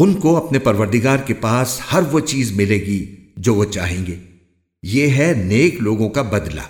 उनको अपने परवरदिगार के पास हर वो चीज़ मिलेगी जो वो चाहेंगे। ये है नेक लोगों का बदला।